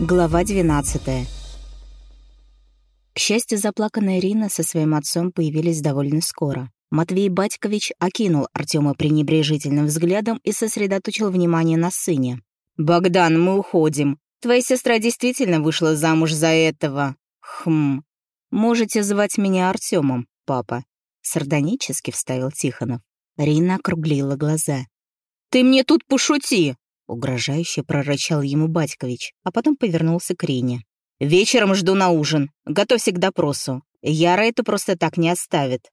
Глава 12 К счастью, заплаканная Ирина со своим отцом появились довольно скоро. Матвей Батькович окинул Артема пренебрежительным взглядом и сосредоточил внимание на сыне. «Богдан, мы уходим. Твоя сестра действительно вышла замуж за этого. Хм. Можете звать меня Артемом, папа», — сардонически вставил Тихонов. Рина округлила глаза. «Ты мне тут пошути!» — угрожающе прорычал ему Батькович, а потом повернулся к Рине. «Вечером жду на ужин. Готовься к допросу. Яра это просто так не оставит.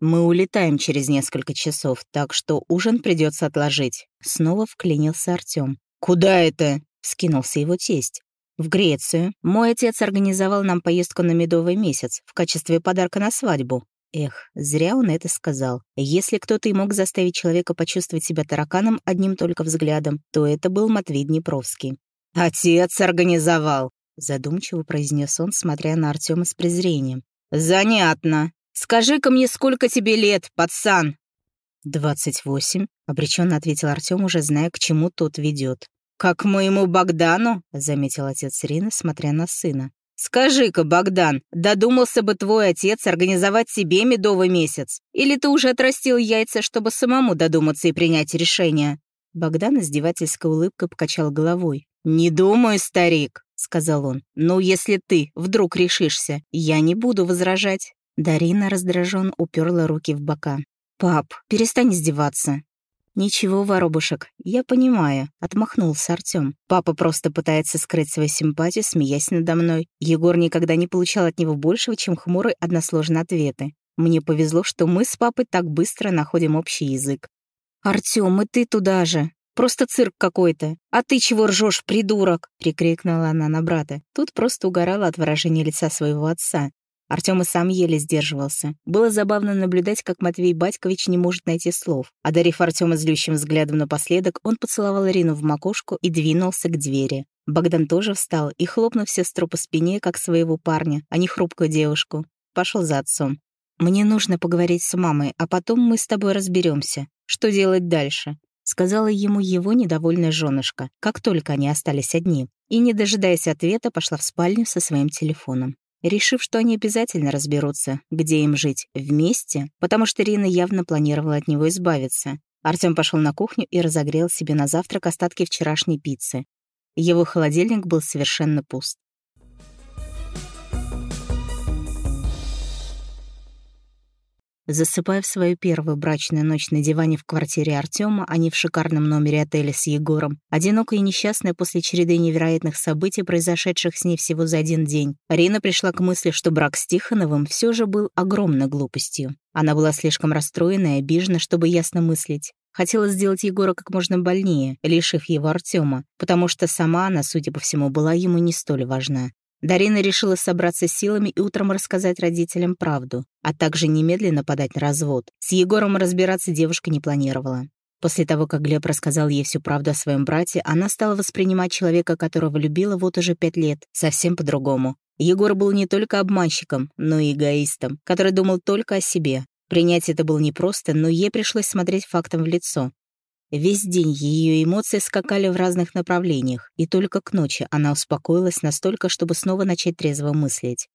Мы улетаем через несколько часов, так что ужин придется отложить». Снова вклинился Артем. «Куда это?» — скинулся его тесть. «В Грецию. Мой отец организовал нам поездку на медовый месяц в качестве подарка на свадьбу. Эх, зря он это сказал. Если кто-то и мог заставить человека почувствовать себя тараканом одним только взглядом, то это был Матвей Днепровский. «Отец организовал», — задумчиво произнес он, смотря на Артема с презрением. «Занятно. Скажи-ка мне, сколько тебе лет, пацан?» «Двадцать восемь», — обреченно ответил Артем, уже зная, к чему тот ведет. «Как моему Богдану», — заметил отец Рины, смотря на сына. «Скажи-ка, Богдан, додумался бы твой отец организовать себе медовый месяц? Или ты уже отрастил яйца, чтобы самому додуматься и принять решение?» Богдан издевательской улыбкой покачал головой. «Не думаю, старик», — сказал он. «Ну, если ты вдруг решишься, я не буду возражать». Дарина раздраженно уперла руки в бока. «Пап, перестань издеваться. «Ничего, воробушек, я понимаю», — отмахнулся Артём. «Папа просто пытается скрыть свою симпатию, смеясь надо мной. Егор никогда не получал от него большего, чем хмурые односложные ответы. Мне повезло, что мы с папой так быстро находим общий язык». «Артём, и ты туда же!» Просто цирк какой-то. А ты чего ржешь, придурок?» — прикрикнула она на брата. Тут просто угорала от выражения лица своего отца. Артём и сам еле сдерживался. Было забавно наблюдать, как Матвей Батькович не может найти слов. Одарив Артёма злющим взглядом напоследок, он поцеловал Ирину в макушку и двинулся к двери. Богдан тоже встал и, хлопнув сестру по спине, как своего парня, а не хрупкую девушку, пошел за отцом. «Мне нужно поговорить с мамой, а потом мы с тобой разберемся. Что делать дальше?» Сказала ему его недовольная женушка, как только они остались одни, и, не дожидаясь ответа, пошла в спальню со своим телефоном решив, что они обязательно разберутся, где им жить, вместе, потому что Рина явно планировала от него избавиться. Артём пошел на кухню и разогрел себе на завтрак остатки вчерашней пиццы. Его холодильник был совершенно пуст. Засыпая в свою первую брачную ночь на диване в квартире Артема, а не в шикарном номере отеля с Егором, одинокая и несчастная после череды невероятных событий, произошедших с ней всего за один день, Рина пришла к мысли, что брак с Тихоновым все же был огромной глупостью. Она была слишком расстроена и обижена, чтобы ясно мыслить. Хотела сделать Егора как можно больнее, лишив его Артема, потому что сама она, судя по всему, была ему не столь важна. Дарина решила собраться силами и утром рассказать родителям правду, а также немедленно подать на развод. С Егором разбираться девушка не планировала. После того, как Глеб рассказал ей всю правду о своем брате, она стала воспринимать человека, которого любила вот уже пять лет, совсем по-другому. Егор был не только обманщиком, но и эгоистом, который думал только о себе. Принять это было непросто, но ей пришлось смотреть фактом в лицо. Весь день ее эмоции скакали в разных направлениях, и только к ночи она успокоилась настолько, чтобы снова начать трезво мыслить.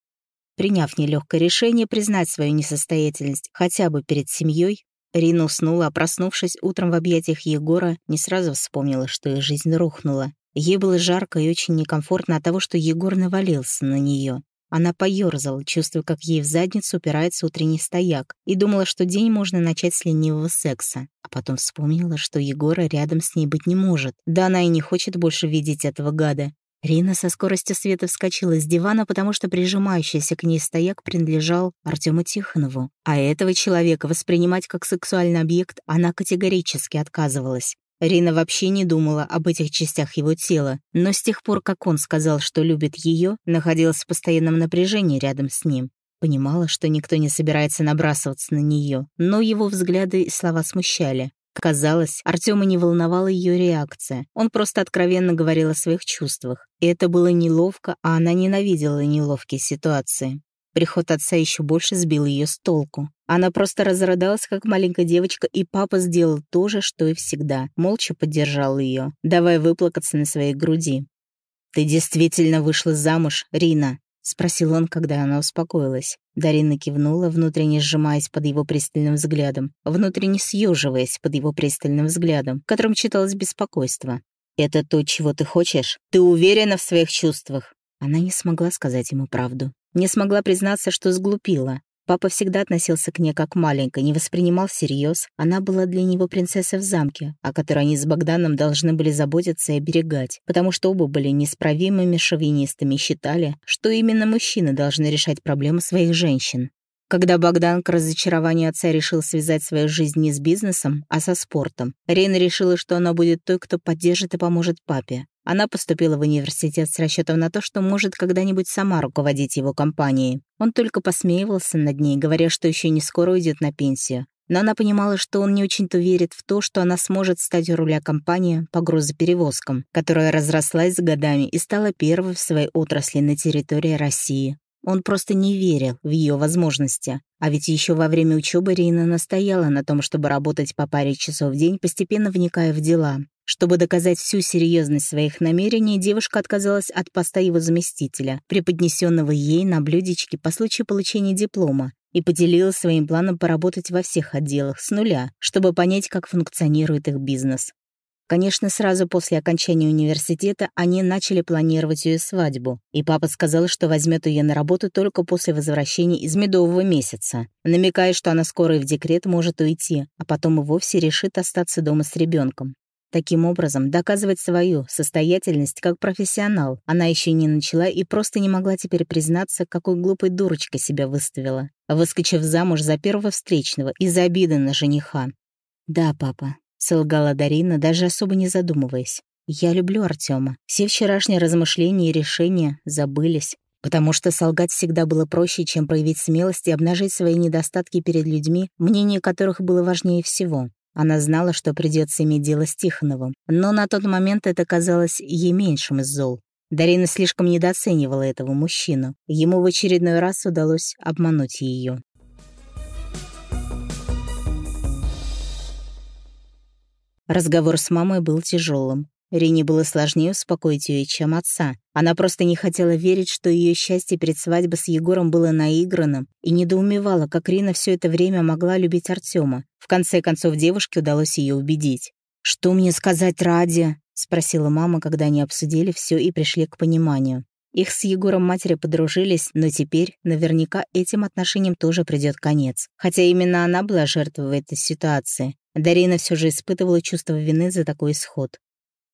Приняв нелегкое решение признать свою несостоятельность хотя бы перед семьей, Рина уснула, а проснувшись утром в объятиях Егора, не сразу вспомнила, что ее жизнь рухнула. Ей было жарко и очень некомфортно от того, что Егор навалился на нее. Она поёрзала, чувствуя, как ей в задницу упирается утренний стояк, и думала, что день можно начать с ленивого секса. А потом вспомнила, что Егора рядом с ней быть не может. Да она и не хочет больше видеть этого гада. Рина со скоростью света вскочила с дивана, потому что прижимающийся к ней стояк принадлежал Артему Тихонову. А этого человека воспринимать как сексуальный объект она категорически отказывалась. Рина вообще не думала об этих частях его тела, но с тех пор, как он сказал, что любит ее, находилась в постоянном напряжении рядом с ним. Понимала, что никто не собирается набрасываться на нее, но его взгляды и слова смущали. Казалось, Артема не волновала ее реакция. Он просто откровенно говорил о своих чувствах. И это было неловко, а она ненавидела неловкие ситуации. Приход отца еще больше сбил ее с толку. Она просто разрыдалась, как маленькая девочка, и папа сделал то же, что и всегда. Молча поддержал ее, давая выплакаться на своей груди. «Ты действительно вышла замуж, Рина?» — спросил он, когда она успокоилась. Дарина кивнула, внутренне сжимаясь под его пристальным взглядом, внутренне съеживаясь под его пристальным взглядом, в котором читалось беспокойство. «Это то, чего ты хочешь? Ты уверена в своих чувствах?» Она не смогла сказать ему правду. Не смогла признаться, что сглупила. Папа всегда относился к ней как маленькой, не воспринимал всерьез. Она была для него принцессой в замке, о которой они с Богданом должны были заботиться и оберегать, потому что оба были несправимыми шовинистами и считали, что именно мужчины должны решать проблемы своих женщин. Когда Богдан к разочарованию отца решил связать свою жизнь не с бизнесом, а со спортом, Рейна решила, что она будет той, кто поддержит и поможет папе. Она поступила в университет с расчетом на то, что может когда-нибудь сама руководить его компанией. Он только посмеивался над ней, говоря, что еще не скоро уйдет на пенсию. Но она понимала, что он не очень-то верит в то, что она сможет стать у руля компании по грузоперевозкам, которая разрослась с годами и стала первой в своей отрасли на территории России. Он просто не верил в ее возможности. А ведь еще во время учебы Рина настояла на том, чтобы работать по паре часов в день, постепенно вникая в дела. Чтобы доказать всю серьезность своих намерений, девушка отказалась от поста его заместителя, преподнесенного ей на блюдечке по случаю получения диплома, и поделилась своим планом поработать во всех отделах с нуля, чтобы понять, как функционирует их бизнес. Конечно, сразу после окончания университета они начали планировать ее свадьбу, и папа сказал, что возьмет ее на работу только после возвращения из медового месяца, намекая, что она скоро и в декрет может уйти, а потом и вовсе решит остаться дома с ребенком. Таким образом, доказывать свою состоятельность как профессионал она еще не начала и просто не могла теперь признаться, какой глупой дурочкой себя выставила, выскочив замуж за первого встречного из-за обиды на жениха. «Да, папа», — солгала Дарина, даже особо не задумываясь. «Я люблю Артема. Все вчерашние размышления и решения забылись, потому что солгать всегда было проще, чем проявить смелость и обнажить свои недостатки перед людьми, мнение которых было важнее всего. Она знала, что придется иметь дело с Тихоновым, но на тот момент это казалось ей меньшим из зол. Дарина слишком недооценивала этого мужчину. Ему в очередной раз удалось обмануть ее. Разговор с мамой был тяжелым. Рине было сложнее успокоить ее, чем отца. Она просто не хотела верить, что ее счастье перед свадьбой с Егором было наигранным, и недоумевала, как Рина все это время могла любить Артема. В конце концов, девушке удалось ее убедить. «Что мне сказать ради?» — спросила мама, когда они обсудили все и пришли к пониманию. Их с Егором матери подружились, но теперь наверняка этим отношениям тоже придет конец. Хотя именно она была жертвой этой ситуации. Дарина все же испытывала чувство вины за такой исход.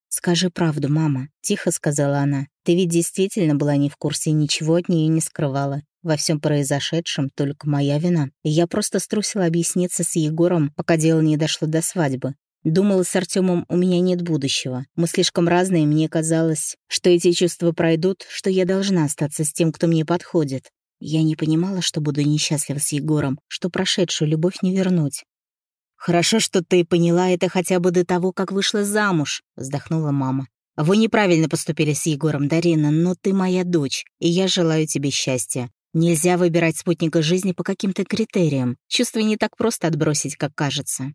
«Скажи правду, мама», — тихо сказала она. «Ты ведь действительно была не в курсе и ничего от нее не скрывала. Во всем произошедшем только моя вина. Я просто струсила объясниться с Егором, пока дело не дошло до свадьбы. Думала, с Артемом у меня нет будущего. Мы слишком разные, мне казалось, что эти чувства пройдут, что я должна остаться с тем, кто мне подходит. Я не понимала, что буду несчастлива с Егором, что прошедшую любовь не вернуть. «Хорошо, что ты поняла это хотя бы до того, как вышла замуж», — вздохнула мама. «Вы неправильно поступили с Егором, Дарина, но ты моя дочь, и я желаю тебе счастья. Нельзя выбирать спутника жизни по каким-то критериям. Чувства не так просто отбросить, как кажется».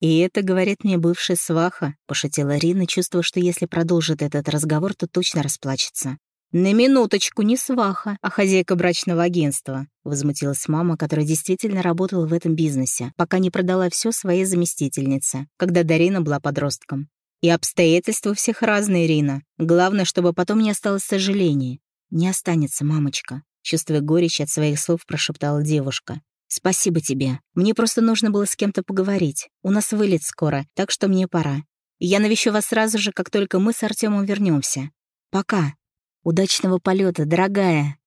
«И это, говорит мне бывшая сваха», — пошутила Рина, чувствуя, что если продолжит этот разговор, то точно расплачется. «На минуточку, не сваха, а хозяйка брачного агентства», — возмутилась мама, которая действительно работала в этом бизнесе, пока не продала все своей заместительнице, когда Дарина была подростком. «И обстоятельства всех разные, Ирина. Главное, чтобы потом не осталось сожалений». «Не останется, мамочка», — чувствуя горечь от своих слов, прошептала девушка. «Спасибо тебе. Мне просто нужно было с кем-то поговорить. У нас вылет скоро, так что мне пора. Я навещу вас сразу же, как только мы с Артемом вернемся. Пока». «Удачного полета, дорогая!»